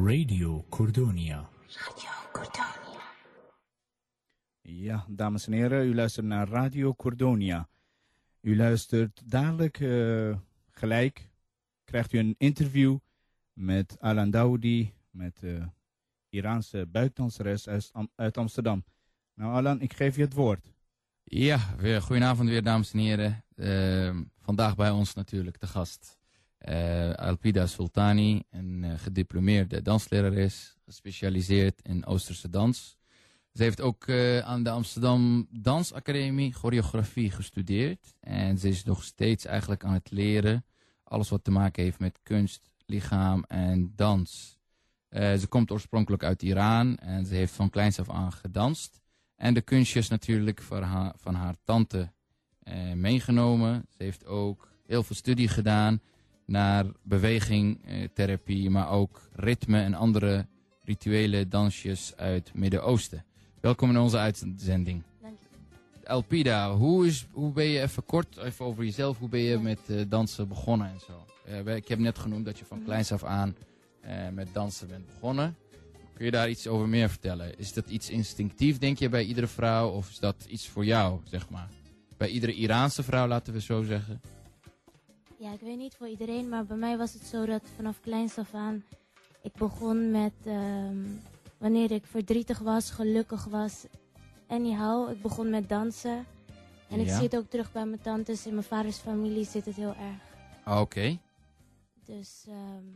Radio Cordonia. Radio Cordonia. Ja, dames en heren, u luistert naar Radio Cordonia. U luistert dadelijk uh, gelijk, krijgt u een interview met Alan Daoudi, met de uh, Iraanse buikdanseres uit, uit Amsterdam. Nou Alan, ik geef je het woord. Ja, weer goedenavond weer dames en heren. Uh, vandaag bij ons natuurlijk de gast uh, Alpida Sultani, een uh, gediplomeerde danslerares, gespecialiseerd in Oosterse dans. Ze heeft ook uh, aan de Amsterdam Dansacademie choreografie gestudeerd. En ze is nog steeds eigenlijk aan het leren. Alles wat te maken heeft met kunst, lichaam en dans. ze komt oorspronkelijk uit Iran en ze heeft van kleins af aan gedanst. En de kunstjes natuurlijk van haar, van haar tante meegenomen. Ze heeft ook heel veel studie gedaan naar beweging, eh, therapie, maar ook ritme en andere rituele dansjes uit Midden-Oosten. Welkom in onze uitzending. Dank je. Elpida, hoe, is, hoe ben je even kort, even over jezelf, hoe ben je met uh, dansen begonnen en zo? Uh, ik heb net genoemd dat je van kleins af aan uh, met dansen bent begonnen. Kun je daar iets over meer vertellen? Is dat iets instinctief, denk je, bij iedere vrouw? Of is dat iets voor jou, zeg maar? Bij iedere Iraanse vrouw, laten we zo zeggen? Ja, ik weet niet voor iedereen, maar bij mij was het zo dat vanaf kleins af aan ik begon met um, wanneer ik verdrietig was, gelukkig was. Anyhow, ik begon met dansen. En ik Ja. zie het ook terug bij mijn tantes. In mijn vaders familie zit het heel erg. Ah, Oké. Dus ehm,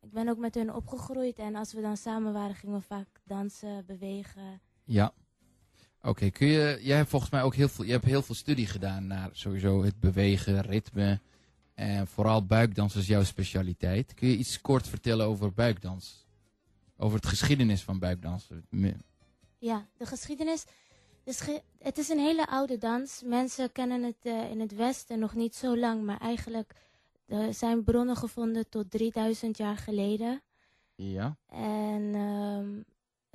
ik ben ook met hun opgegroeid. En als we dan samen waren, gingen we vaak dansen, bewegen. Ja. Oké, kun je, jij hebt volgens mij ook heel veel, je hebt heel veel studie gedaan naar sowieso het bewegen, ritme. En vooral buikdans is jouw specialiteit. Kun je iets kort vertellen over buikdans? Over het geschiedenis van buikdans? Ja, de geschiedenis. de het is een hele oude dans. Mensen kennen het eh, in het Westen nog niet zo lang. Maar eigenlijk er zijn bronnen gevonden tot 3000 jaar geleden. Ja. En ehm,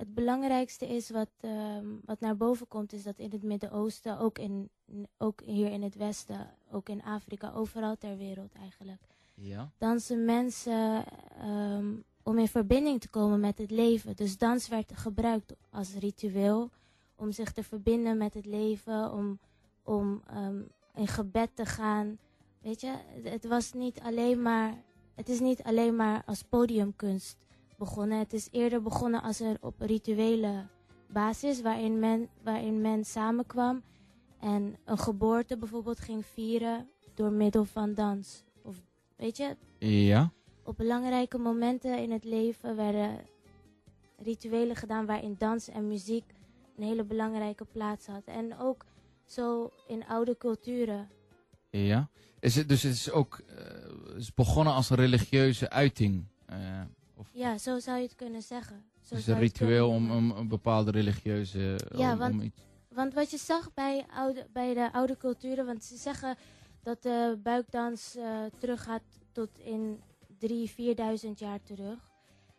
het belangrijkste is wat, ehm, wat naar boven komt, is dat in het Midden-Oosten, ook, in, ook hier in het Westen, ook in Afrika, overal ter wereld eigenlijk, Ja. dansen mensen ehm, om in verbinding te komen met het leven. Dus dans werd gebruikt als ritueel om zich te verbinden met het leven, om, om ehm, in gebed te gaan. Weet je, het was niet alleen maar, het is niet alleen maar als podiumkunst begonnen. Het is eerder begonnen als een op rituele basis, waarin men, waarin men samenkwam en een geboorte bijvoorbeeld ging vieren door middel van dans. Of weet je, Ja. op belangrijke momenten in het leven werden rituelen gedaan waarin dans en muziek een hele belangrijke plaats had. En ook zo in oude culturen. Ja. Is het, dus het is ook eh, is begonnen als een religieuze uiting. eh, of Ja, zo zou je het kunnen zeggen. Zo zou een ritueel om, om een bepaalde religieuze... Ja, om, want- om iets, Want wat je zag bij, oude, bij de oude culturen, want ze zeggen dat de buikdans eh teruggaat tot in 3.000, 4.000 jaar terug.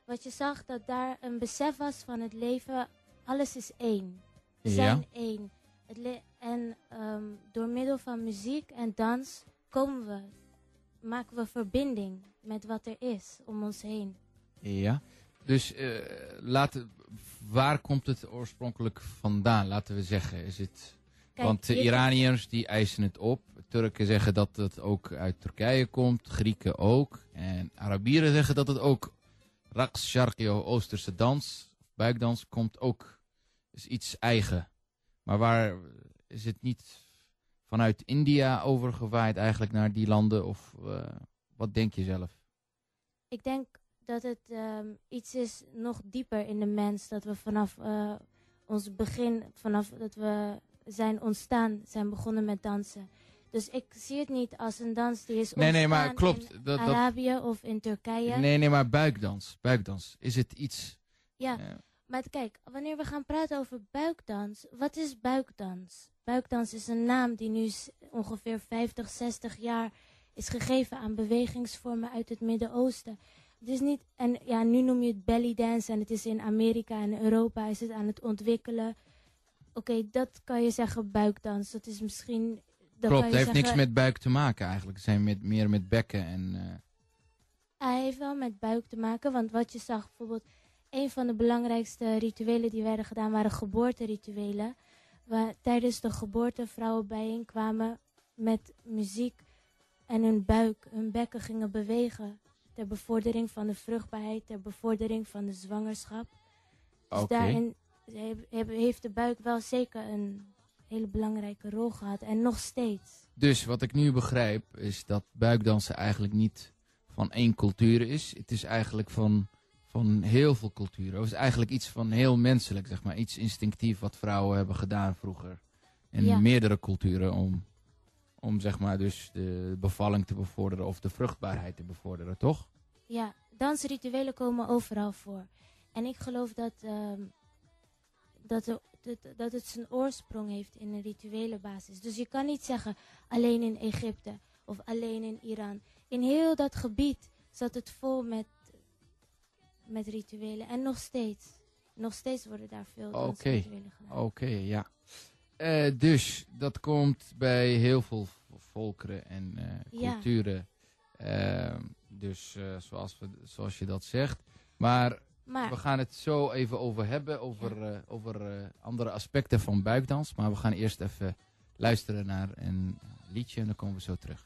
Wat je zag, dat daar een besef was van het leven, alles is één. We Ja. zijn één. Het en ehm, door middel van muziek en dans komen we, maken we verbinding met wat er is om ons heen. Ja. Dus eh, laten, waar komt het oorspronkelijk vandaan, laten we zeggen? Is het, Kijk, want de Iraniërs die eisen het op. Turken zeggen dat het ook uit Turkije komt. Grieken ook. En Arabieren zeggen dat het ook Raqs, Sharqi, Oosterse dans, of buikdans, komt ook, is iets eigen. Maar waar is het niet vanuit India overgewaaid eigenlijk naar die landen? Of eh, wat denk je zelf? Ik denk dat het ehm, iets is nog dieper in de mens. Dat we vanaf eh, ons begin, vanaf dat we zijn ontstaan, zijn begonnen met dansen. Dus ik zie het niet als een dans die is Nee, nee, maar ontstaan klopt. in Dat, dat, Arabië of in Turkije. Nee, nee, maar buikdans. Buikdans. Is het iets... Ja, maar kijk, wanneer we gaan praten over buikdans, wat is buikdans? Buikdans is een naam die nu ongeveer 50, 60 jaar is gegeven aan bewegingsvormen uit het Midden-Oosten. Het is niet, en ja, nu noem je het belly dance en het is in Amerika en Europa is het aan het ontwikkelen. Oké, dat kan je zeggen buikdans. Dat is misschien. Dat klopt, het heeft niks met buik te maken eigenlijk. Het zijn met, meer met bekken en... eh, Hij heeft wel met buik te maken. Want wat je zag, bijvoorbeeld, een van de belangrijkste rituelen die werden gedaan waren geboorterituelen. Waar tijdens de geboorte vrouwen bijeenkwamen met muziek en hun buik, hun bekken gingen bewegen. Ter bevordering van de vruchtbaarheid, ter bevordering van de zwangerschap. Dus daarin he- he- heeft de buik wel zeker een hele belangrijke rol gehad. En nog steeds. Dus wat ik nu begrijp is dat buikdansen eigenlijk niet van één cultuur is. Het is eigenlijk van, van heel veel culturen. Het is eigenlijk iets van heel menselijk, zeg maar. Iets instinctief wat vrouwen hebben gedaan vroeger. In Ja. meerdere culturen om, om zeg maar dus de bevalling te bevorderen of de vruchtbaarheid te bevorderen, toch? Ja, dansrituelen komen overal voor. En ik geloof dat, ehm, dat, er- dat, het zijn oorsprong heeft in een rituele basis. Dus je kan niet zeggen alleen in Egypte of alleen in Iran. In heel dat gebied zat het vol met, met rituelen. En nog steeds. Nog steeds worden daar veel Oké. dansrituelen gedaan. Oké, ja. Eh, dus dat komt bij heel veel volkeren en eh, Ja. culturen. Ehm, dus eh, zoals, we, zoals je dat zegt. Maar Maar we gaan het zo even over hebben, over, eh, over eh, andere aspecten van buikdans. Maar we gaan eerst even luisteren naar een liedje en dan komen we zo terug.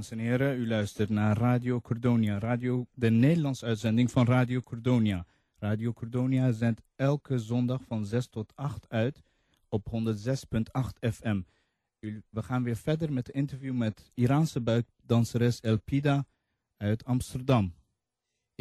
Dames en heren, u luistert naar Radio Cordonia, radio, de Nederlandse uitzending van Radio Cordonia. Radio Cordonia zendt elke zondag van 6 tot 8 uit op 106.8 FM. We gaan weer verder met het interview met Iraanse buikdanseres Elpida uit Amsterdam.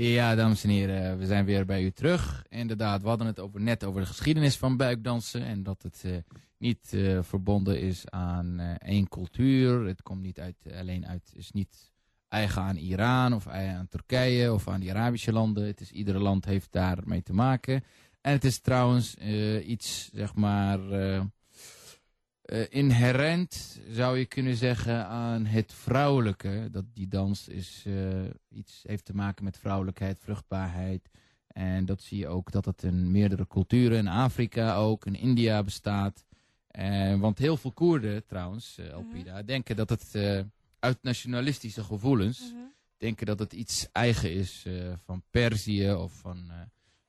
Ja, dames en heren, we zijn weer bij u terug. Inderdaad, we hadden het over, net over de geschiedenis van buikdansen. En dat het eh, niet eh, verbonden is aan eh, één cultuur. Het komt niet uit, alleen uit, is niet eigen aan Iran of aan Turkije of aan die Arabische landen. Het is, iedere land heeft daarmee te maken. En het is trouwens iets, zeg maar, eh, inherent, zou je kunnen zeggen, aan het vrouwelijke. Dat die dans is, eh, iets heeft te maken met vrouwelijkheid, vruchtbaarheid. En dat zie je ook dat het in meerdere culturen, in Afrika ook, in India bestaat. Eh, want heel veel Koerden trouwens, eh Alpida, denken dat het uit nationalistische gevoelens, Mhm. denken dat het iets eigen is van Perzië of van,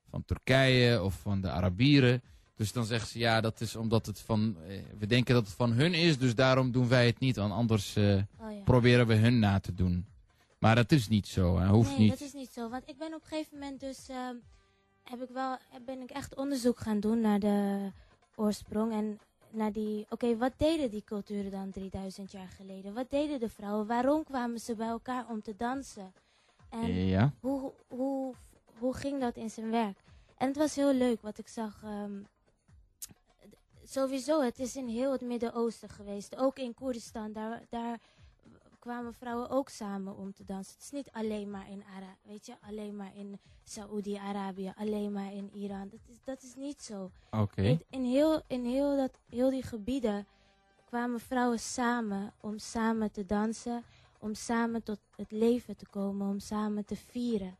van Turkije of van de Arabieren. Dus dan zeggen ze ja, dat is omdat het van, eh, we denken dat het van hun is, dus daarom doen wij het niet, want anders eh, Oh, ja. proberen we hun na te doen. Maar dat is niet zo, hè? hoeft nee, niet. dat is niet zo. Want ik ben op een gegeven moment dus... ehm, heb ik wel, ben ik echt onderzoek gaan doen naar de oorsprong. En naar die... Oké, wat deden die culturen dan 3000 jaar geleden? Wat deden de vrouwen? Waarom kwamen ze bij elkaar om te dansen? En Ja, hoe, hoe, hoe ging dat in zijn werk? En het was heel leuk wat ik zag. ehm, sowieso, het is in heel het Midden-Oosten geweest. Ook in Koerdistan, daar, daar kwamen vrouwen ook samen om te dansen. Het is niet alleen maar in Ara, weet je, alleen maar in Saoedi-Arabië, alleen maar in Iran. Dat is, dat is niet zo. oké. In, in, heel, in heel, dat, heel die gebieden kwamen vrouwen samen om samen te dansen, om samen tot het leven te komen, om samen te vieren.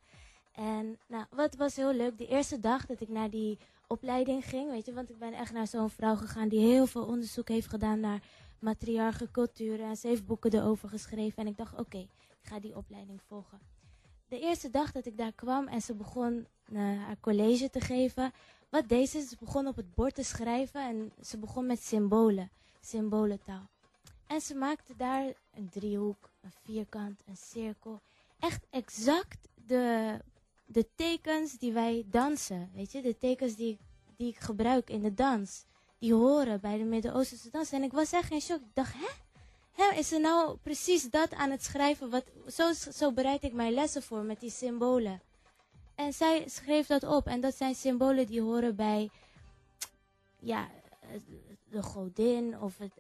En nou, wat was heel leuk, de eerste dag dat ik naar die opleiding ging, weet je, want ik ben echt naar zo'n vrouw gegaan die heel veel onderzoek heeft gedaan naar matriarche culturen en ze heeft boeken erover geschreven en ik dacht, oké, ik ga die opleiding volgen. De eerste dag dat ik daar kwam en ze begon eh, haar college te geven, wat deed ze? Ze begon op het bord te schrijven en ze begon met symbolen, symbolentaal. En ze maakte daar een driehoek, een vierkant, een cirkel. Echt exact de, de tekens die wij dansen, weet je, de tekens die, die ik gebruik in de dans, die horen bij de Midden-Oosterse dans. En ik was echt in shock. Ik dacht, hè? Hè, is ze nou precies dat aan het schrijven? Wat, zo, zo bereid ik mijn lessen voor met die symbolen. En zij schreef dat op. En dat zijn symbolen die horen bij, ja, de godin of het,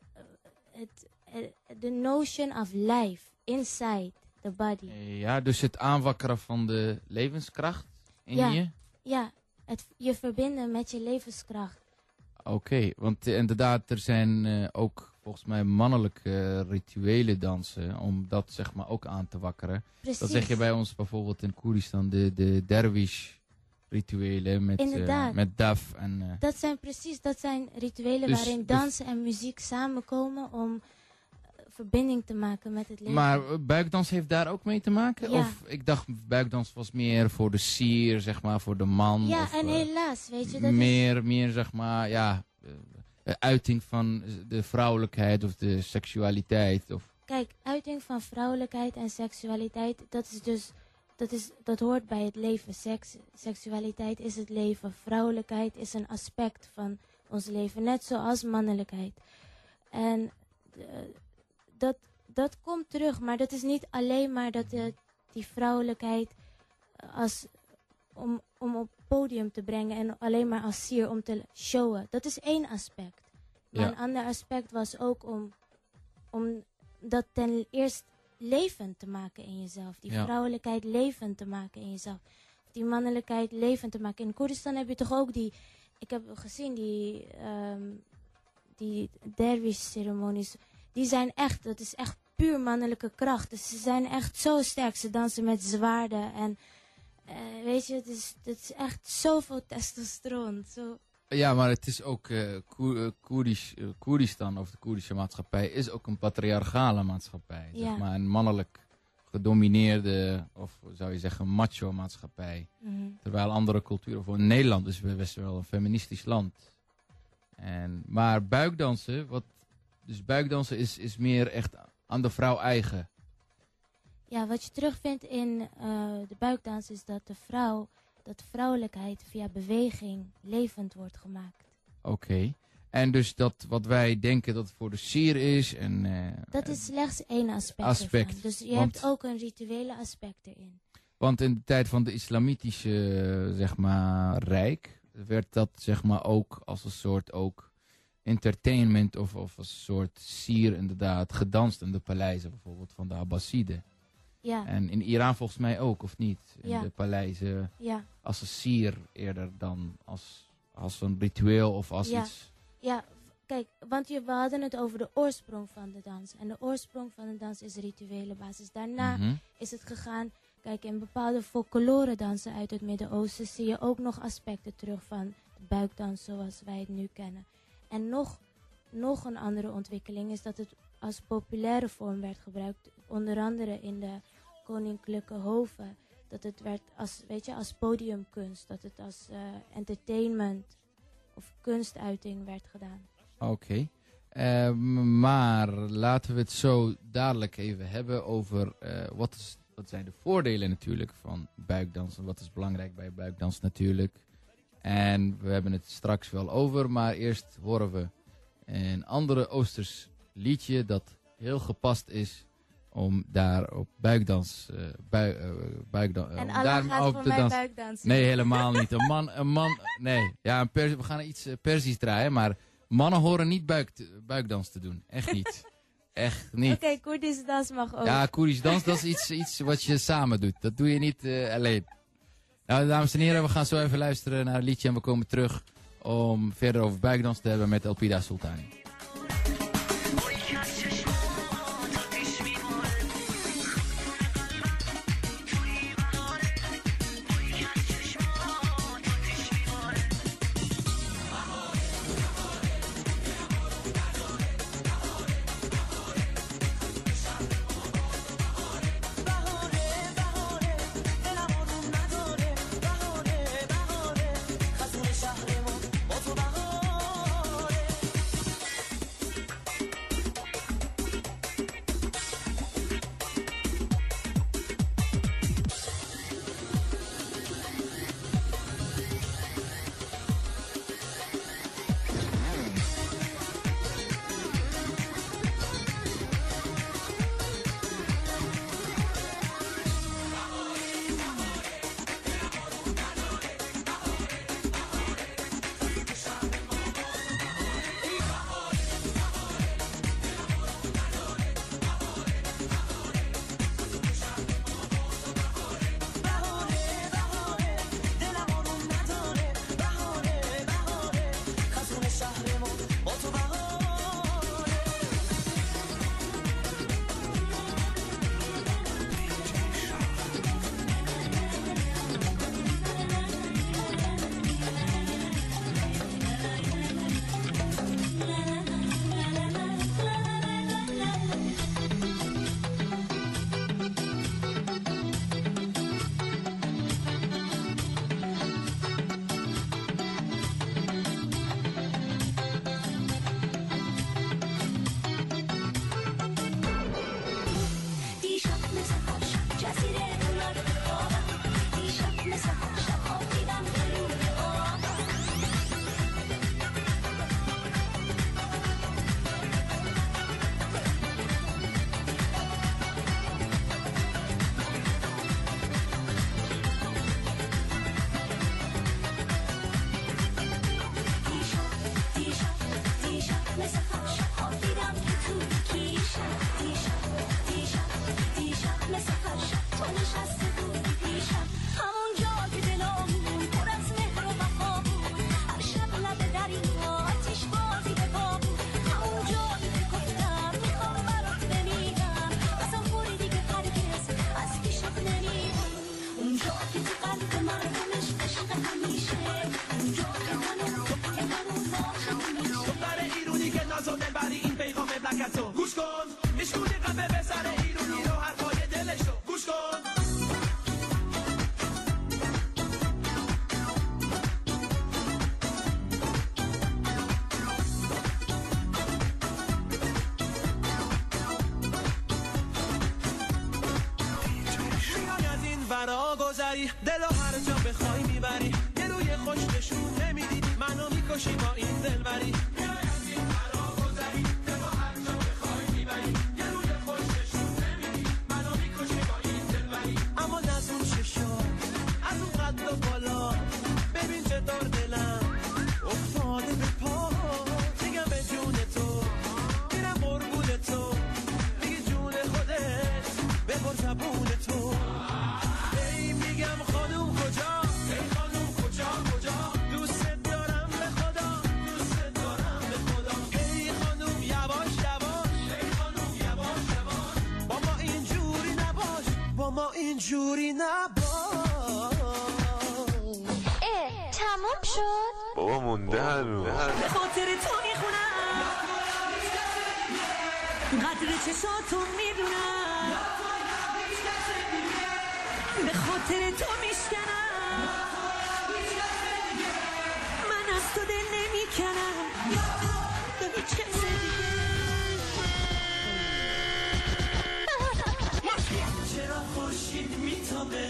het, het, the notion of life inside body. Ja, dus het aanwakkeren van de levenskracht in Ja. je? Ja, het je verbinden met je levenskracht. Oké, want eh, inderdaad, er zijn eh, ook volgens mij mannelijke eh, rituele dansen om dat zeg maar ook aan te wakkeren. Precies. Dat zeg je bij ons bijvoorbeeld in Koerdistan, de, de derwish rituelen met, eh, met daf en... eh, Dat zijn precies, dat zijn rituelen Dus- waarin dus- dansen en muziek samenkomen om eh, verbinding te maken met het leven. maar eh, buikdans heeft daar ook mee te maken? Ja. Of ik dacht buikdans was meer voor de sier, zeg maar, voor de man. ja, of, en eh, helaas, weet je, dat is, meer, meer zeg maar, ja, eh, uiting van de vrouwelijkheid of de seksualiteit. Of, kijk, uiting van vrouwelijkheid en seksualiteit, dat is dus, dat, is, dat hoort bij het leven. Seks, seksualiteit is het leven, vrouwelijkheid is een aspect van ons leven, net zoals mannelijkheid. En eh, dat, dat komt terug, maar dat is niet alleen maar dat eh, die vrouwelijkheid eh, als, om, om op podium te brengen en alleen maar als sier om te showen. Dat is één aspect. Maar Ja. een ander aspect was ook om, om dat ten eerste levend te maken in jezelf. Die Ja. vrouwelijkheid levend te maken in jezelf. Die mannelijkheid levend te maken. In Koerdistan heb je toch ook die... Ik heb gezien die, ehm die derwish-ceremonies. Die zijn echt, dat is echt puur mannelijke kracht. Dus ze zijn echt zo sterk. Ze dansen met zwaarden en... eh, weet je, het is, het is echt zoveel testosteron. Zo, ja, maar het is ook eh, Koerdisch, eh, Koerdistan of de Koerdische maatschappij is ook een patriarchale maatschappij. Ja. Zeg maar een mannelijk gedomineerde, of zou je zeggen, macho maatschappij. mhm. Terwijl andere culturen, voor Nederland is best wel een feministisch land. En, maar buikdansen, wat, dus buikdansen is, is meer echt aan de vrouw eigen. Ja, wat je terugvindt in eh, de buikdans is dat de vrouw, dat vrouwelijkheid via beweging levend wordt gemaakt. Oké. En dus dat wat wij denken dat voor de sier is en... eh, Dat is slechts één aspect, aspect, ervan. Dus je want- hebt ook een rituele aspect erin. Want in de tijd van de islamitische, zeg maar, rijk, werd dat, zeg maar, ook als een soort ook entertainment of, of een soort sier inderdaad, gedanst in de paleizen bijvoorbeeld van de Abbasiden. Ja, En in Iran volgens mij ook, of niet? In Ja. de paleizen ja, als een sier eerder dan als, als een ritueel of als Ja. iets... ja. Kijk, want je, we hadden het over de oorsprong van de dans. En de oorsprong van de dans is rituele basis. Daarna Mhm. is het gegaan. Kijk, in bepaalde folklore dansen uit het Midden-Oosten zie je ook nog aspecten terug van de buikdans zoals wij het nu kennen. En nog nog een andere ontwikkeling is dat het als populaire vorm werd gebruikt. Onder andere in de koninklijke hoven. Dat het werd als, weet je, als podiumkunst. Dat het als eh, entertainment of kunstuiting werd gedaan. Oké. Eh, maar laten we het zo dadelijk even hebben over eh, wat, is, wat zijn de voordelen natuurlijk van buikdansen. Wat is belangrijk bij buikdans natuurlijk. En we hebben het straks wel over, maar eerst horen we een andere Oosters liedje dat heel gepast is om daar op buikdans, eh bui, eh, buikdan, en om Allah daar gaat op te dansen. buikdansen. Nee, helemaal niet. Een man, een man, nee. Ja, een pers, we gaan iets eh, Persisch draaien, maar mannen horen niet buik, buikdans te doen. Echt niet. Echt niet. Oké, Koerdische dans mag ook. Ja, Koerisch dans, dat is iets, iets wat je samen doet. Dat doe je niet alleen. Nou, dames en heren, we gaan zo even luisteren naar een liedje en we komen terug om verder over buikdans te hebben met Elpida Sultani. شد؟ بابا مونده هنوز به خاطر تو می‌خونم. قدر چشاتون می‌دونم. به خاطر تو میشکنم. خورشید میتابه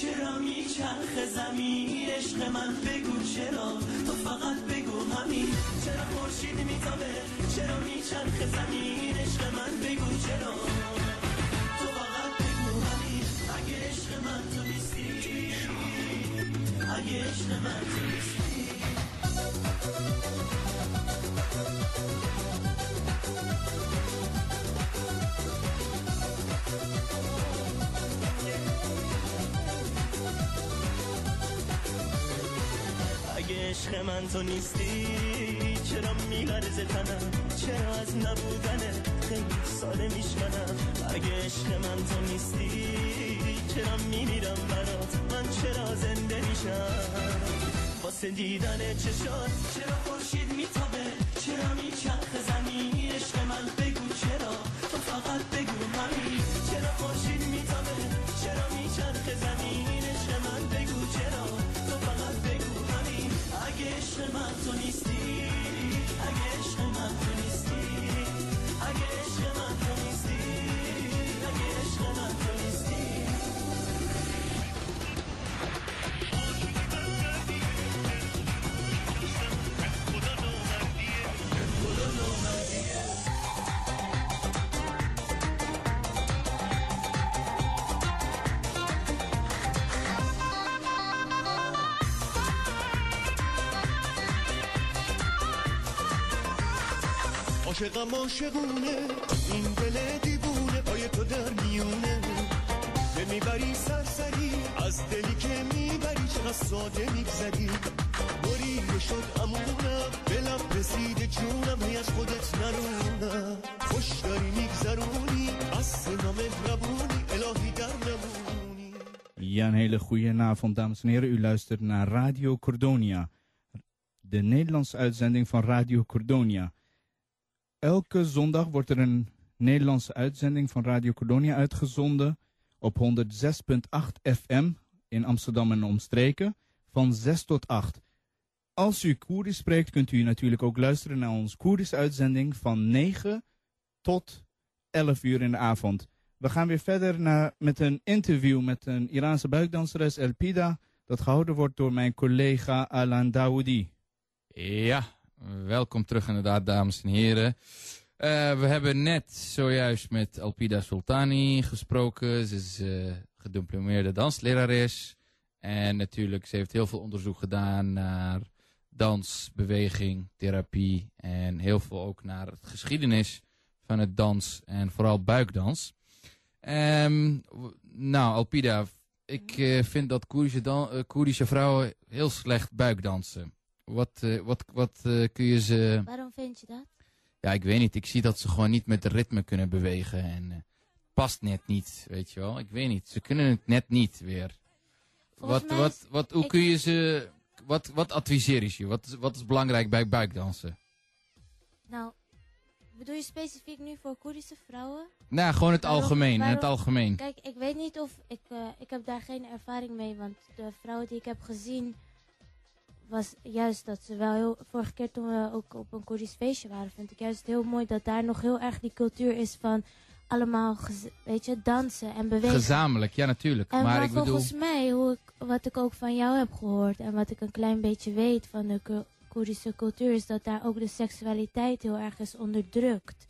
چرا میچرخ زمین؟ عشق من بگو چرا تو فقط بگو همین. چرا خورشید میتابه چرا میچرخ زمین؟ عشق من بگو چرا. تو فقط بگو همین. اگه عشق من تو نیستی اگه عشق من تو نیستی. عشق من تو نیستی؟ چرا میلرزه تنم؟ چرا از نبودنه خیلی ساده میشکنم؟ اگه عشق من تو نیستی چرا میمیرم برات؟ من چرا زنده میشم؟ واسه دیدن چشات چرا خورشید میتابه؟ چرا میچرخ زمین؟ عاشقم عاشقونه. این دل دیوونه پای تو در میونه. نمی‌بری سرسری از دلی که می‌بری چقدر ساده میگذری. بریده شد امونم دلم رسیده جونم هی از خودت نرونم خوش داری میگذرونی از سنا مهربونی الهی در نمونی. Ja, een hele goede avond, dames en heren. U luistert naar Radio Cordonia, de Nederlandse uitzending van Radio Cordonia. Elke zondag wordt er een Nederlandse uitzending van Radio Cordonia uitgezonden op 106.8 FM in Amsterdam en omstreken van 6 tot 8. Als u Koerdisch spreekt, kunt u natuurlijk ook luisteren naar onze Koerdische uitzending van 9 tot 11 uur in de avond. We gaan weer verder naar, met een interview met een Iraanse buikdanseres Elpida, dat gehouden wordt door mijn collega Alan Dawoudi. Ja, welkom terug inderdaad, dames en heren. Eh, we hebben net zojuist met Alpida Sultani gesproken. Ze is eh gediplomeerde danslerares. En natuurlijk, ze heeft heel veel onderzoek gedaan naar dans, beweging, therapie. En heel veel ook naar het geschiedenis van het dans en vooral buikdans. W- nou, Alpida, ik eh, vind dat Koerdische, dan- Koerdische vrouwen heel slecht buikdansen. Wat, eh, wat, wat eh, kun je ze... Waarom vind je dat? Ja, ik weet niet. Ik zie dat ze gewoon niet met de ritme kunnen bewegen. En eh, past net niet, weet je wel. Ik weet niet. Ze kunnen het net niet weer. Volgens Wat, wat, wat, hoe ik- kun je ze... Wat, wat adviseer je? Wat, is- wat is belangrijk bij buikdansen? Nou, bedoel je specifiek nu voor Koerdische vrouwen? Nou, gewoon het Waarom- algemeen. het algemeen. Kijk, ik weet niet of ik, ik heb daar geen ervaring mee, want de vrouwen die ik heb gezien, was juist dat ze wel heel, vorige keer toen we ook op een Koerdisch feestje waren, vind ik juist heel mooi dat daar nog heel erg die cultuur is van allemaal, weet je, dansen en bewegen. Gezamenlijk, ja natuurlijk. En maar ik bedoel... volgens mij, hoe ik, wat ik ook van jou heb gehoord en wat ik een klein beetje weet van de Ko- Koerdische cultuur, is dat daar ook de seksualiteit heel erg is onderdrukt.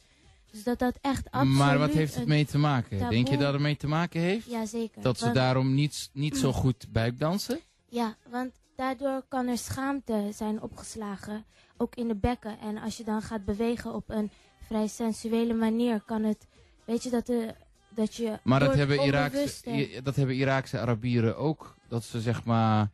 Dus dat dat echt absoluut Maar wat heeft het mee te maken? Denk je dat het mee te maken heeft? Jazeker. Dat ze want- daarom niet, niet zo goed buikdansen? Ja, want daardoor kan er schaamte zijn opgeslagen, ook in de bekken. En als je dan gaat bewegen op een vrij sensuele manier, kan het, weet je, dat, de, dat je Maar dat hebben, Iraakse, dat hebben Iraakse Arabieren ook. Dat ze zeg maar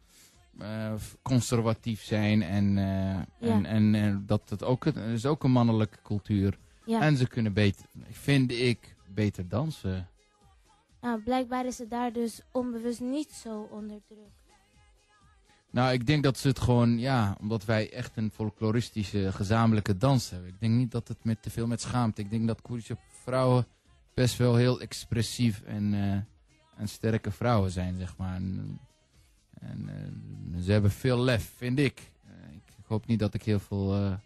eh, conservatief zijn. En, eh, Ja. en, en, eh, dat het ook, het is ook een mannelijke cultuur. Ja. En ze kunnen beter, vind ik, beter dansen. Nou, blijkbaar is het daar dus onbewust niet zo onderdrukt. Nou, ik denk dat ze het gewoon, ja, omdat wij echt een folkloristische gezamenlijke dans hebben. Ik denk niet dat het met te veel met schaamte. Ik denk dat Koerdische vrouwen best wel heel expressief en, eh, en sterke vrouwen zijn, zeg maar. En, en eh, ze hebben veel lef, vind ik. Eh, ik hoop niet dat ik heel veel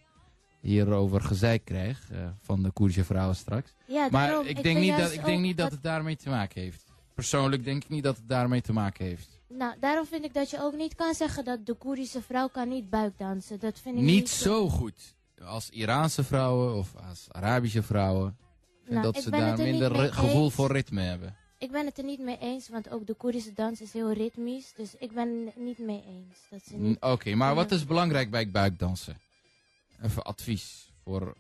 hierover gezeik krijg van de Koerdische vrouwen straks. Ja, Maar ik denk, niet, dat, ik denk niet dat het daarmee te maken heeft. Persoonlijk denk ik niet dat het daarmee te maken heeft. Nou, daarom vind ik dat je ook niet kan zeggen dat de Koerdische vrouw kan niet buikdansen. Dat vind ik Niet zo goed als Iraanse vrouwen of als Arabische vrouwen. Vind Nou, dat ze daar er niet minder gevoel eens. voor ritme hebben. Ik ben het er niet mee eens, want ook de Koerdische dans is heel ritmisch. Dus ik ben het niet mee eens. Dat ze N- niet... Oké, maar wat is belangrijk bij buikdansen? Even advies voor.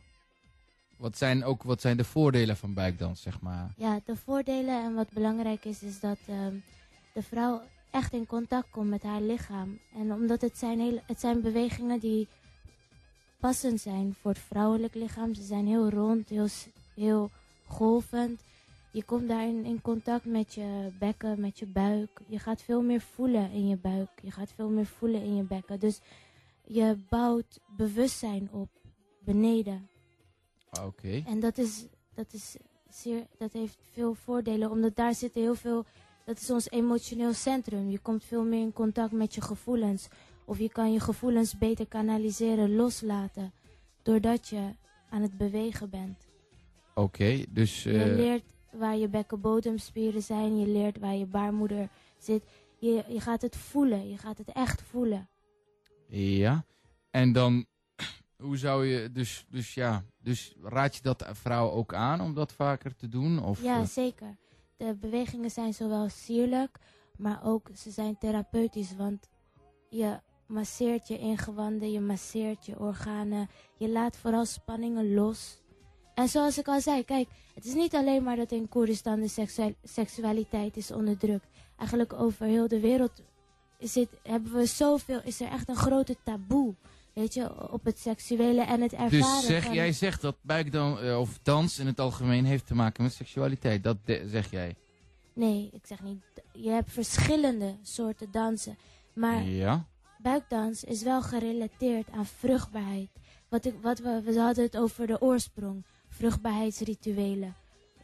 Wat zijn ook wat zijn de voordelen van buikdans, zeg maar? Ja, de voordelen en wat belangrijk is, is dat ehm, de vrouw echt in contact komt met haar lichaam. En omdat het zijn, hele, het zijn bewegingen die passend zijn voor het vrouwelijk lichaam. Ze zijn heel rond, heel, heel golvend. Je komt daarin in contact met je bekken, met je buik. Je gaat veel meer voelen in je buik. Je gaat veel meer voelen in je bekken. Dus je bouwt bewustzijn op beneden. Oké. En dat is, dat is zeer, dat heeft veel voordelen, omdat daar zitten heel veel, dat is ons emotioneel centrum. Je komt veel meer in contact met je gevoelens. Of je kan je gevoelens beter kanaliseren, loslaten, doordat je aan het bewegen bent. Oké, dus. Je eh, leert waar je bekkenbodemspieren zijn, je leert waar je baarmoeder zit. Je, je gaat het voelen, je gaat het echt voelen. ja. En dan. Hoe zou je. Dus, dus ja. Dus raad je dat vrouwen ook aan om dat vaker te doen? Of, Ja, eh, zeker. De bewegingen zijn zowel sierlijk, maar ook ze zijn therapeutisch. Want je masseert je ingewanden, je masseert je organen. Je laat vooral spanningen los. En zoals ik al zei, kijk, het is niet alleen maar dat in Koerdistan de seksual- seksualiteit is onderdrukt. Eigenlijk over heel de wereld is het, hebben we zoveel, is er echt een grote taboe. Weet je, op het seksuele en het ervaren. dus zeg, van- jij zegt dat buikdan, eh, of dans in het algemeen heeft te maken met seksualiteit. Dat zeg jij. Nee, ik zeg niet. Je hebt verschillende soorten dansen. Maar Ja. buikdans is wel gerelateerd aan vruchtbaarheid. Wat ik, wat we, we hadden het over de oorsprong. Vruchtbaarheidsrituelen.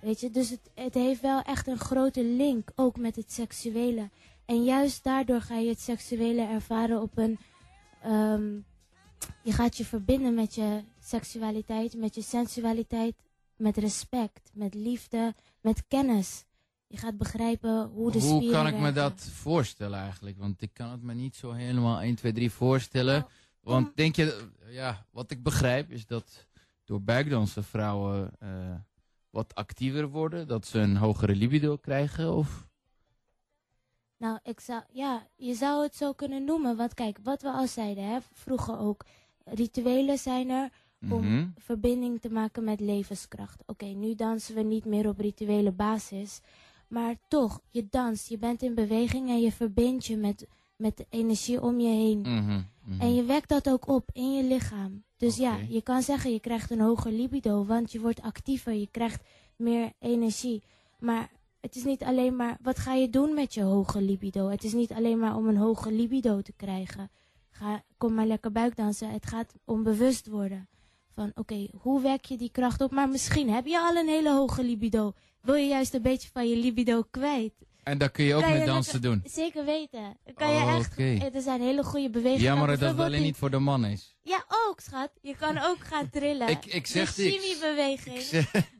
Weet je, dus het, het heeft wel echt een grote link ook met het seksuele. En juist daardoor ga je het seksuele ervaren op een. ehm, je gaat je verbinden met je seksualiteit, met je sensualiteit, met respect, met liefde, met kennis. Je gaat begrijpen hoe de Hoe spieren kan ik me dat voorstellen eigenlijk? Want ik kan het me niet zo helemaal 1, 2, 3 voorstellen. Nou, Want om- denk je, ja, wat ik begrijp is dat door buikdansen vrouwen eh, wat actiever worden, dat ze een hogere libido krijgen? Of? Nou, ik zou, ja, je zou het zo kunnen noemen. Want kijk, wat we al zeiden, hè, vroeger ook. Rituelen zijn er om Mhm. verbinding te maken met levenskracht. Oké, nu dansen we niet meer op rituele basis. Maar toch, je danst, je bent in beweging en je verbindt je met, met de energie om je heen. Mhm, mhm. En je wekt dat ook op in je lichaam. Dus ja, je kan zeggen je krijgt een hoger libido, want je wordt actiever, je krijgt meer energie. Maar het is niet alleen maar, wat ga je doen met je hoge libido? Het is niet alleen maar om een hoge libido te krijgen. Ga, kom maar lekker buikdansen. Het gaat om bewust worden. Van oké, hoe wek je die kracht op? Maar misschien heb je al een hele hoge libido. Wil je juist een beetje van je libido kwijt? En dat kun je ook Kan je met dansen lekker- doen. Zeker weten. Kan je echt, er zijn hele goede bewegingen. Jammer dat het Bijvoorbeeld alleen niet voor de man is. ja, ook, schat. Je kan ook gaan trillen. Ik- ik zeg de niks.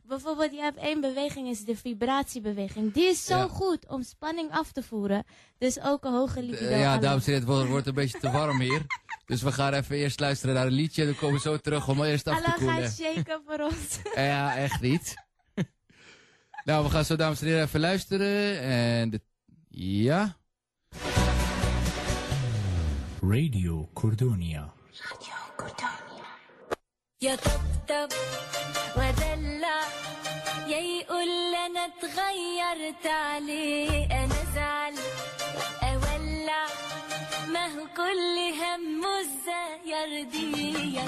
Bijvoorbeeld, je hebt één beweging, is de vibratiebeweging. Die is zo Ja. goed om spanning af te voeren. Dus ook een hoge libido. Eh, ja, aan- dames en heren, het wordt, wordt een beetje te warm hier. Dus we gaan even eerst luisteren naar een liedje. Dan komen we zo terug om eerst af te Allah koelen. gaat shaken voor ons. Ja, echt niet. nou, we gaan zo, dames en heren, even luisteren. En de... Ja. Radio Cordonia. يا طبطب ودلع يا يقول أنا اتغيرت عليه. أنا زعل أولع ما هو كل همه إزاي يرضيه يا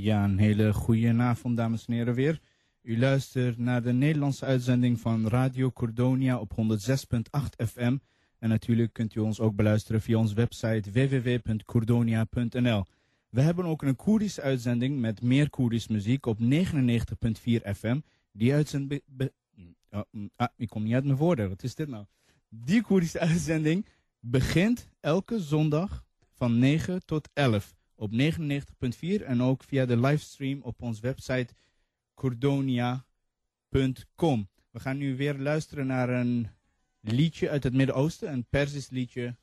Ja, een hele goede avond, dames en heren, weer. U luistert naar de Nederlandse uitzending van Radio Cordonia op 106.8 FM. En natuurlijk kunt u ons ook beluisteren via onze website www.cordonia.nl. We hebben ook een Koerdische uitzending met meer Koerdisch muziek op 99.4 FM. Die uitzending... Oh, mm, ah, ik kom niet uit mijn woorden. Wat is dit nou? Die Koerdische uitzending begint elke zondag van 9 tot 11 op 99.4 en ook via de livestream op onze website cordonia.com. We gaan nu weer luisteren naar een liedje uit het Midden-Oosten, een Persisch liedje.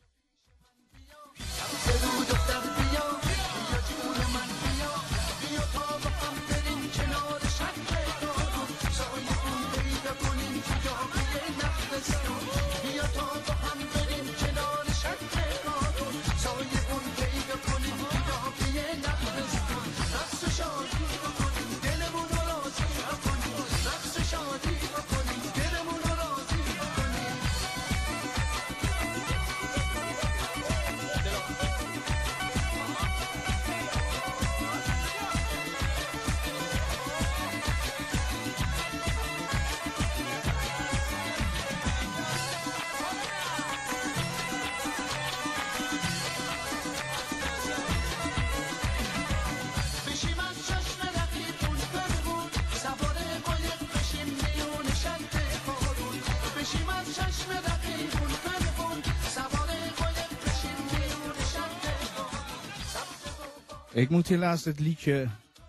Ik moet helaas het liedje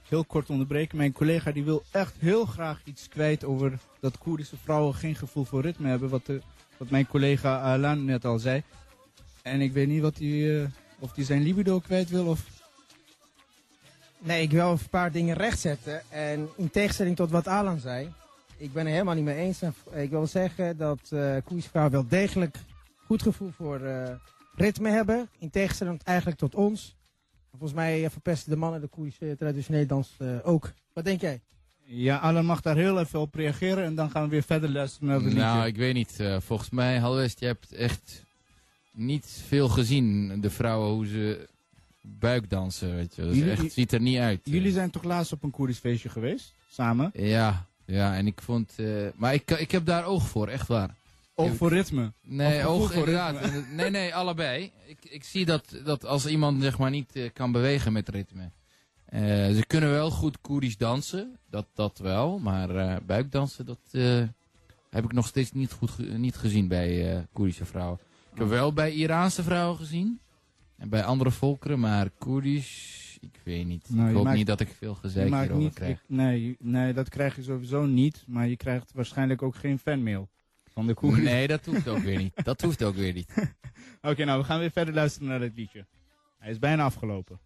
heel kort onderbreken. Mijn collega die wil echt heel graag iets kwijt over dat Koerdische vrouwen geen gevoel voor ritme hebben. Wat, de, wat mijn collega Alan net al zei. En ik weet niet wat hij, eh, of hij zijn libido kwijt wil of... Nee, ik wil een paar dingen rechtzetten. En in tegenstelling tot wat Alan zei, ik ben er helemaal niet mee eens. Ik wil zeggen dat eh Koerdische vrouwen wel degelijk goed gevoel voor eh, ritme hebben. In tegenstelling eigenlijk tot ons. Volgens mij eh, verpesten de mannen de Koerdische traditionele dans eh, ook. Wat denk jij? Ja, Alan mag daar heel even op reageren en dan gaan we weer verder luisteren naar liedje. Nou, ik weet niet. eh, volgens mij, Halwest, je hebt echt niet veel gezien. De vrouwen, hoe ze buikdansen, weet je. Dat is Jullie- echt, ziet er niet uit. Jullie zijn toch laatst op een Koerdisch feestje geweest? Samen? Ja, ja, en ik vond... eh, maar ik, ik heb daar oog voor, echt waar. Ja. voor ritme? Nee, oog voor inderdaad. En- Nee, nee, allebei. Ik, ik zie dat, dat als iemand zeg maar niet eh, kan bewegen met ritme. eh, ze kunnen wel goed Koerdisch dansen, dat, dat wel. Maar eh, buikdansen, dat heb ik nog steeds niet goed ge- niet gezien bij Koerdische vrouwen. Ik heb wel bij Iraanse vrouwen gezien. En bij andere volkeren, maar Koerdisch, ik weet niet. Nou, ik hoop maakt- niet dat ik veel gezeik maakt hierover niet, krijg. ik- nee, nee, dat krijg je sowieso niet. Maar je krijgt waarschijnlijk ook geen fanmail van de Koerdische. Nee, dat hoeft ook weer niet. Dat hoeft ook weer niet. Oké, nou, we gaan weer verder luisteren naar het liedje. Hij is bijna afgelopen.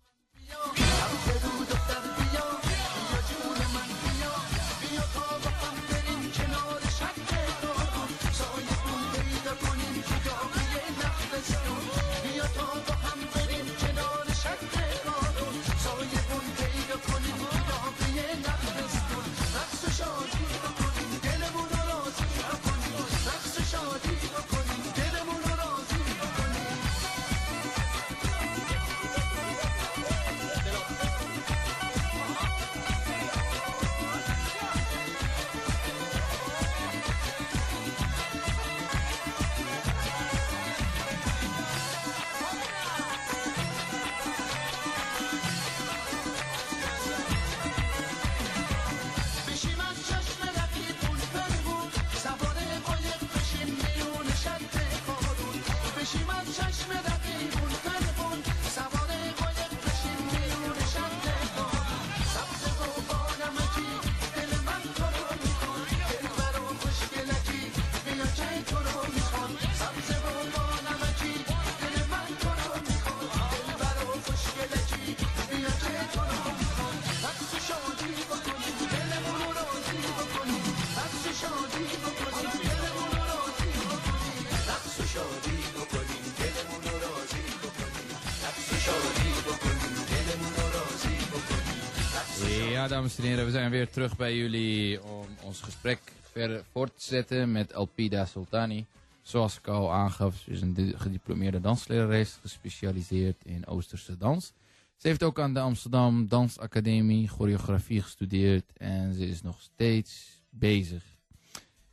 Ja, dames en heren, we zijn weer terug bij jullie om ons gesprek verder voort te zetten met Alpida Sultani. Zoals ik al aangaf, ze is een di- gediplomeerde danslerares, gespecialiseerd in Oosterse dans. Ze heeft ook aan de Amsterdam Dansacademie choreografie gestudeerd en ze is nog steeds bezig.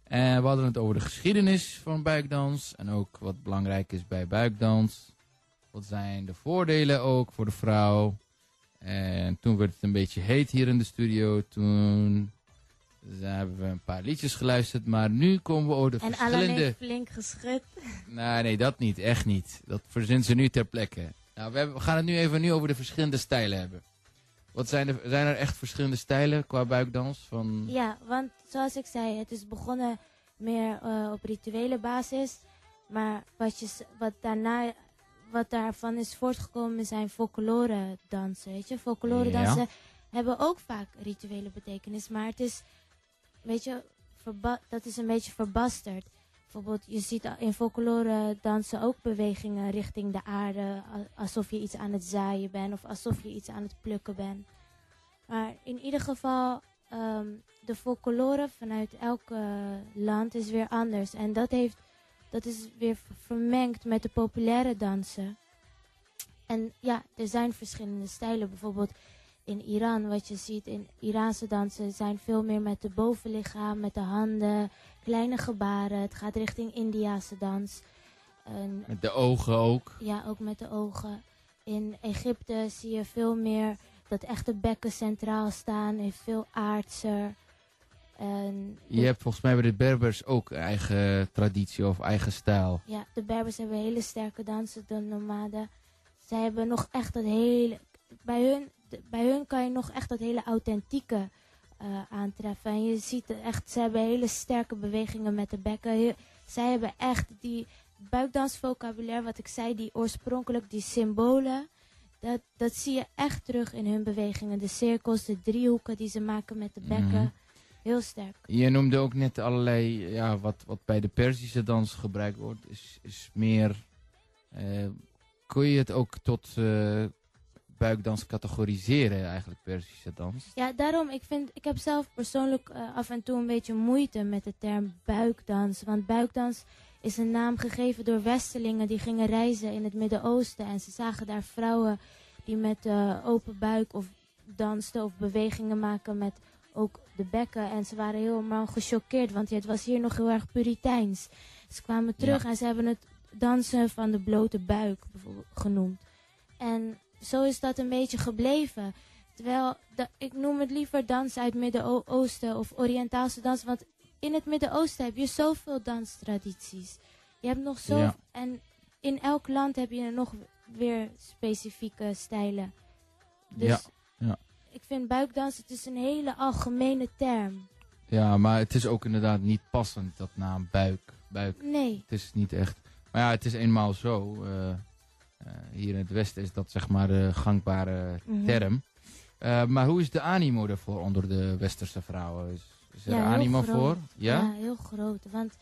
En we hadden het over de geschiedenis van buikdans en ook wat belangrijk is bij buikdans. Wat zijn de voordelen ook voor de vrouw? En toen werd het een beetje heet hier in de studio. Toen hebben we een paar liedjes geluisterd, maar nu komen we over de En verschillende... heeft flink geschud. Nee, nee, dat niet. Echt niet. Dat verzint ze nu ter plekke. Nou, we, hebben- we gaan het nu even nu over de verschillende stijlen hebben. Wat zijn, er, zijn er echt verschillende stijlen qua buikdans? Van... Ja, want zoals ik zei, het is begonnen meer eh, op rituele basis. Maar wat, je, wat, daarna, wat daarvan is voortgekomen zijn folklore dansen. Weet je, folklore Ja. dansen hebben ook vaak rituele betekenis. Maar het is, weet je, dat is een beetje verbasterd. Bijvoorbeeld, je ziet in folklore dansen ook bewegingen richting de aarde. Alsof je iets aan het zaaien bent of alsof je iets aan het plukken bent. Maar in ieder geval, ehm, de folklore vanuit elk land is weer anders. En dat, heeft, dat is weer vermengd met de populaire dansen. En ja, er zijn verschillende stijlen. Bijvoorbeeld in Iran, wat je ziet in Iraanse dansen, zijn veel meer met de bovenlichaam, met de handen, kleine gebaren. Het gaat richting Indiase dans. En Met de ogen ook. ja, ook met de ogen. In Egypte zie je veel meer dat echte bekken centraal staan. Heeft veel aardser. En Je hebt volgens mij bij de Berbers ook eigen traditie of eigen stijl. ja, de Berbers hebben hele sterke dansen, de nomaden. Zij hebben nog echt dat hele... Bij hun, bij hun kan je nog echt dat hele authentieke eh, aantreffen. En je ziet echt, ze hebben hele sterke bewegingen met de bekken. Zij hebben echt die buikdansvocabulaire, wat ik zei, die oorspronkelijk, die symbolen. Dat, dat zie je echt terug in hun bewegingen. De cirkels, de driehoeken die ze maken met de bekken. Mhm. Heel sterk. Je noemde ook net allerlei, ja, wat, wat bij de Perzische dans gebruikt wordt, is, is meer. eh, kun je het ook tot eh, buikdans categoriseren, eigenlijk Perzische dans? Ja, daarom, ik, vind, ik heb zelf persoonlijk eh, af en toe een beetje moeite met de term buikdans. Want buikdans is een naam gegeven door westerlingen die gingen reizen in het Midden-Oosten. En ze zagen daar vrouwen die met open buik of dansten of bewegingen maken met ook de bekken. En ze waren helemaal gechoqueerd, want het was hier nog heel erg puriteins. Ze kwamen terug en ze hebben het dansen van de blote buik genoemd. En zo is dat een beetje gebleven. Terwijl, ik noem het liever dans uit Midden-Oosten of Oriëntaalse dans. Want in het Midden-Oosten heb je zoveel danstradities. Je hebt nog zo... Ja. En in elk land heb je nog weer specifieke stijlen. Dus ja. Ik vind buikdans, het is een hele algemene term. Ja, maar het is ook inderdaad niet passend, dat naam buik. buik. Nee. Het is niet echt. Maar ja, het is eenmaal zo. eh, eh, hier in het Westen is dat zeg maar de gangbare Mhm. term. Eh, maar hoe is de animo daarvoor onder de westerse vrouwen? Is, is er Ja, animo groot. voor? Ja? heel groot. Want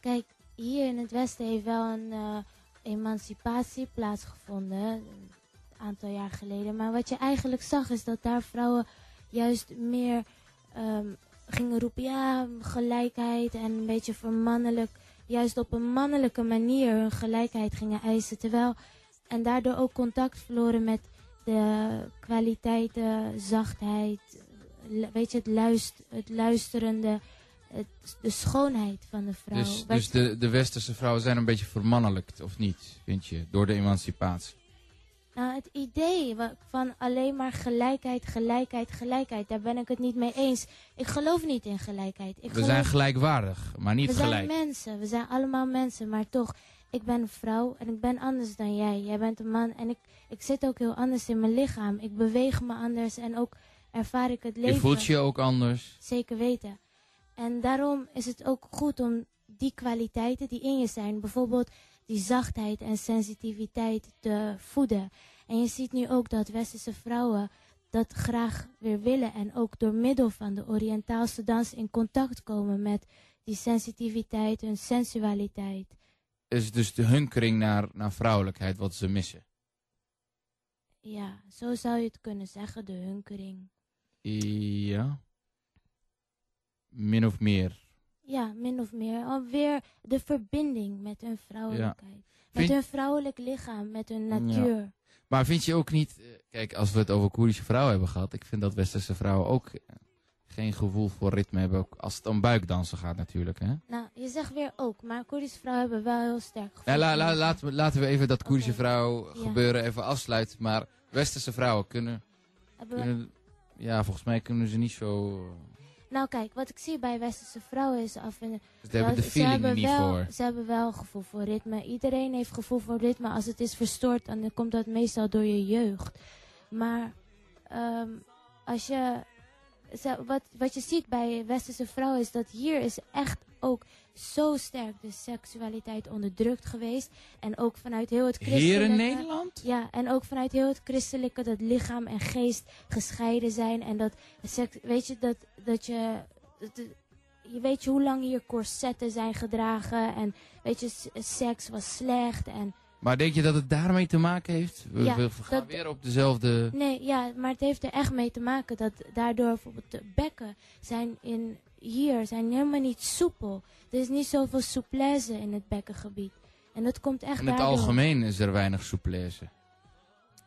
kijk, hier in het Westen heeft wel een eh, emancipatie plaatsgevonden. Een aantal jaar geleden. Maar wat je eigenlijk zag is dat daar vrouwen juist meer ehm, gingen roepen, ja, gelijkheid en een beetje vermannelijk. Juist op een mannelijke manier hun gelijkheid gingen eisen. Terwijl, en daardoor ook contact verloren met de kwaliteiten, zachtheid, weet je, het, luist, het luisterende, het, de schoonheid van de vrouw. Dus, dus de, de westerse vrouwen zijn een beetje vermannelijkt, of niet, vind je, door de emancipatie? Nou, het idee van alleen maar gelijkheid, gelijkheid, gelijkheid, daar ben ik het niet mee eens. Ik geloof niet in gelijkheid. Ik We geloof, zijn gelijkwaardig, maar niet we gelijk. zijn mensen, we zijn allemaal mensen, maar toch, ik ben een vrouw en ik ben anders dan jij. Jij bent een man en ik, ik zit ook heel anders in mijn lichaam. Ik beweeg me anders en ook ervaar ik het leven. Je voelt je ook anders. Zeker weten. En daarom is het ook goed om die kwaliteiten die in je zijn, bijvoorbeeld die zachtheid en sensitiviteit te voeden. En je ziet nu ook dat westerse vrouwen dat graag weer willen en ook door middel van de Oriëntaalse dans in contact komen met die sensitiviteit, hun sensualiteit. Is dus de hunkering naar, naar vrouwelijkheid wat ze missen. Ja, zo zou je het kunnen zeggen, de hunkering. Ja. Min of meer. Ja, min of meer. Alweer de verbinding met hun vrouwelijkheid. Met hun vrouwelijk lichaam, met hun natuur. Maar vind je ook niet, eh, kijk, als we het over Koerdische vrouwen hebben gehad, ik vind dat Westerse vrouwen ook eh, geen gevoel voor ritme hebben, ook als het om buikdansen gaat natuurlijk. Hè? Nou, je zegt weer ook, maar Koerdische vrouwen hebben wel heel sterk gevoel. La, voor la- lichaam. laten, we, laten we even dat Koerdische vrouw Ja. gebeuren even afsluiten. Maar Westerse vrouwen kunnen, kunnen, ja, volgens mij kunnen ze niet zo, eh, Nou kijk, wat ik zie bij westerse vrouwen is af en ze hebben de feeling hebben niet wel, voor. Ze hebben wel gevoel voor ritme. Iedereen heeft gevoel voor ritme. Als het is verstoord, dan komt dat meestal door je jeugd. Maar ehm, als je, wat, wat je ziet bij westerse vrouwen is dat hier is echt ook zo sterk de seksualiteit onderdrukt geweest. En ook vanuit heel het christelijke... Hier in Nederland? Ja, en ook vanuit heel het christelijke dat lichaam en geest gescheiden zijn. En dat, seks, weet je, dat, dat je, dat, je weet je hoe lang hier corsetten zijn gedragen. En weet je, seks was slecht. En Maar denk je dat het daarmee te maken heeft? We, Ja, we gaan dat- weer op dezelfde... nee, ja, maar het heeft er echt mee te maken dat daardoor bijvoorbeeld de bekken zijn in hier zijn helemaal niet soepel. Er is niet zoveel souplesse in het bekkengebied. En dat komt echt In het daardoor. algemeen is er weinig souplesse.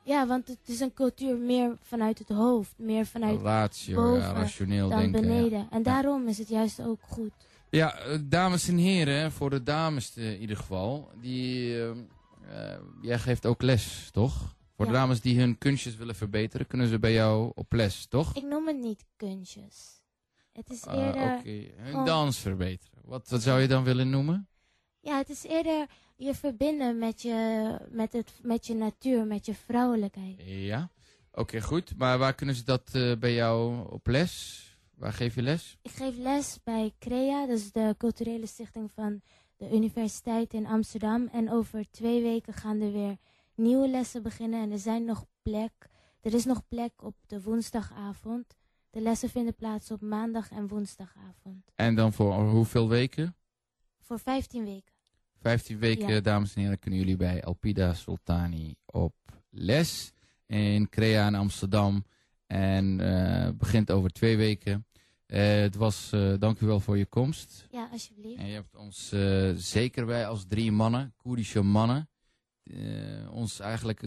Ja, want het is een cultuur meer vanuit het hoofd. Meer vanuit Ratio, boven ja, rationeel dan denken. ja. beneden. En daarom is het juist ook goed. Ja, eh, dames en heren, voor de dames in ieder geval. Die, eh, eh, jij geeft ook les, toch? Voor de dames die hun kunstjes willen verbeteren, kunnen ze bij jou op les, toch? Ik noem het niet kunstjes. Het is Ah, eerder, Oké, hun gewoon- dans verbeteren. Wat, wat zou je dan willen noemen? ja, het is eerder je verbinden met je, met het, met je natuur, met je vrouwelijkheid. Ja, oké, goed. Maar waar kunnen ze dat eh, bij jou op les? Waar geef je les? Ik geef les bij CREA, dat is de culturele stichting van de Universiteit in Amsterdam. En over twee weken gaan er weer nieuwe lessen beginnen. En er zijn nog plek. Er is nog plek op de woensdagavond. De lessen vinden plaats op maandag en woensdagavond. En dan voor hoeveel weken? Voor 15 weken. 15 weken, Ja. dames en heren, kunnen jullie bij Alpida Sultani op les in Crea in Amsterdam. En eh begint over twee weken. Eh, het was, eh, dank u wel voor je komst. Ja, alsjeblieft. En je hebt ons zeker wij als drie mannen, Koerdische mannen, ons eigenlijk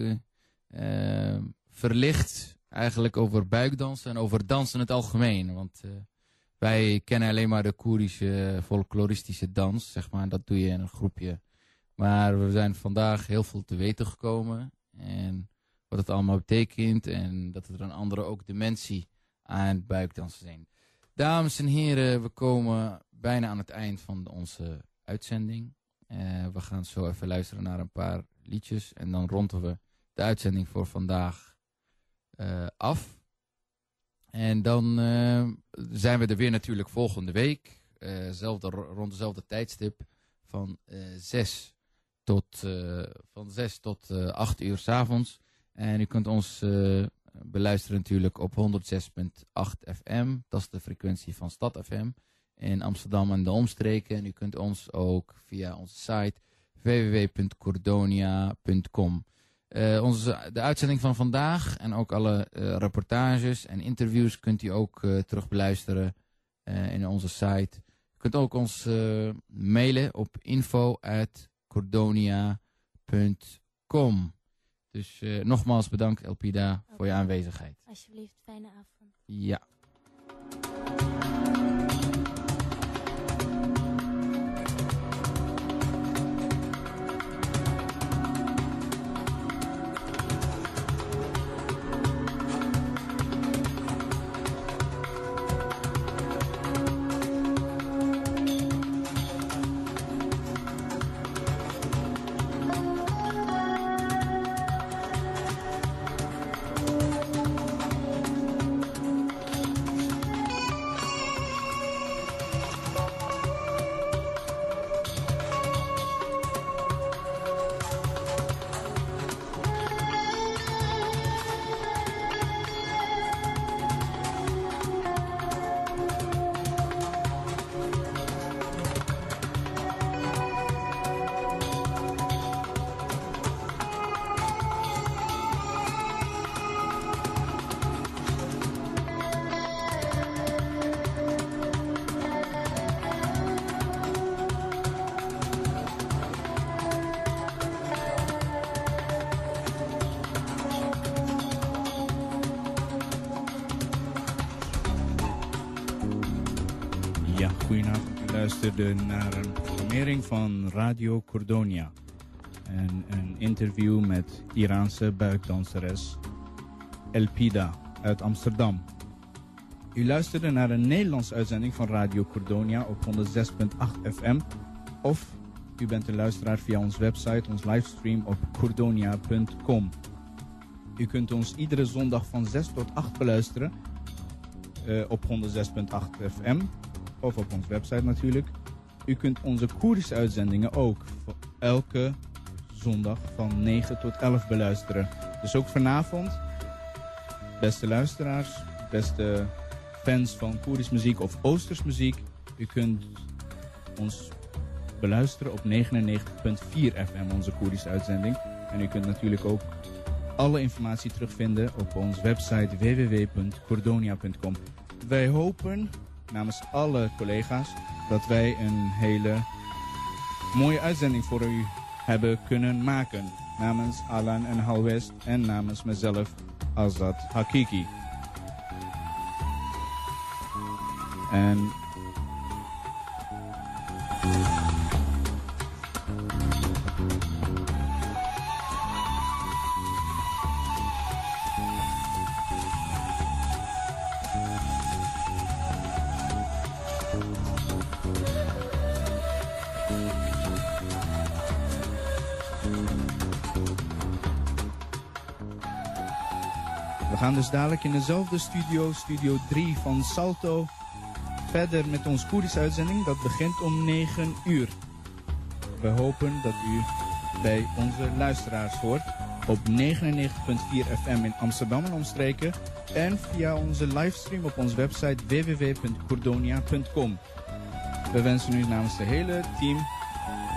verlicht eigenlijk over buikdansen en over dansen in het algemeen. Want eh, wij kennen alleen maar de Koerdische folkloristische dans, zeg maar. Dat doe je in een groepje. Maar we zijn vandaag heel veel te weten gekomen. En wat het allemaal betekent. En dat er een andere ook dimensie aan buikdansen zijn. Dames en heren, we komen bijna aan het eind van onze uitzending. Eh, we gaan zo even luisteren naar een paar liedjes. En dan ronden we de uitzending voor vandaag eh, af. En dan eh, zijn we er weer natuurlijk volgende week. eh, zelfde, rond dezelfde tijdstip van eh 6 tot, van 6 tot eh 8 uur s avonds. En u kunt ons beluisteren natuurlijk op 106.8 FM. Dat is de frequentie van Stad FM in Amsterdam en de omstreken. En u kunt ons ook via onze site www.cordonia.com. Eh, onze, de uitzending van vandaag en ook alle eh, reportages en interviews kunt u ook eh, terug beluisteren in onze site. U kunt ook ons mailen op info.cordonia.com. Dus nogmaals bedankt Elpida voor je aanwezigheid. Alsjeblieft, fijne avond. Ja, luisterde naar een programmering van Radio Cordonia. En een interview met Iraanse buikdanseres Elpida uit Amsterdam. U luisterde naar een Nederlandse uitzending van Radio Cordonia op 106.8 FM. Of u bent een luisteraar via onze website, ons livestream op cordonia.com. U kunt ons iedere zondag van 6 tot 8 beluisteren eh, op 106.8 FM of op onze website natuurlijk. U kunt onze Koerdische uitzendingen ook elke zondag van 9 tot 11 beluisteren. Dus ook vanavond, beste luisteraars, beste fans van Koerdisch muziek of Oosters muziek, u kunt ons beluisteren op 99.4 FM, onze Koerdische uitzending. En u kunt natuurlijk ook alle informatie terugvinden op onze website www.cordonia.com. Wij hopen namens alle collega's dat wij een hele mooie uitzending voor u hebben kunnen maken. Namens Alan en Halwest en namens mezelf Azad Hakiki. En dus dadelijk in dezelfde studio, studio 3 van Salto, verder met ons Koerdische uitzending. Dat begint om 9 uur. We hopen dat u bij onze luisteraars hoort op 99.4 FM in Amsterdam en omstreken en via onze livestream op onze website www.cordonia.com. We wensen u namens het hele team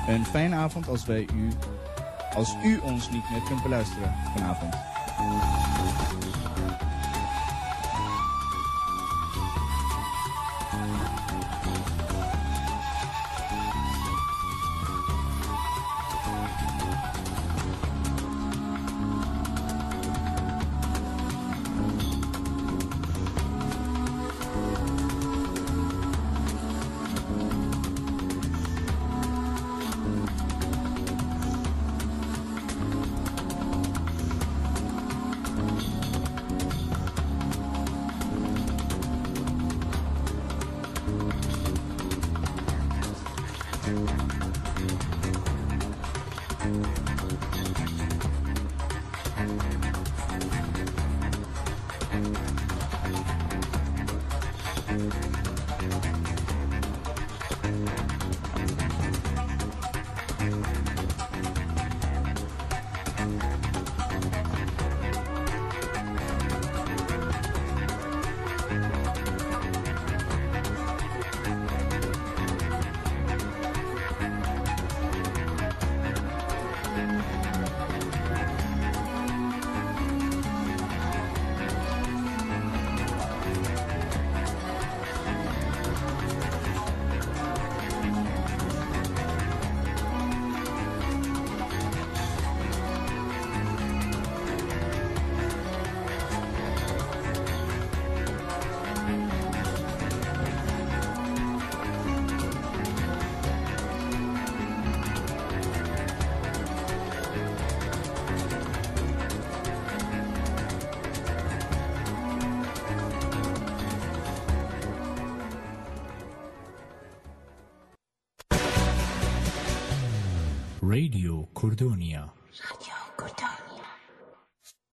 een fijne avond als, wij u, als u ons niet meer kunt beluisteren vanavond. Radio Cordonia.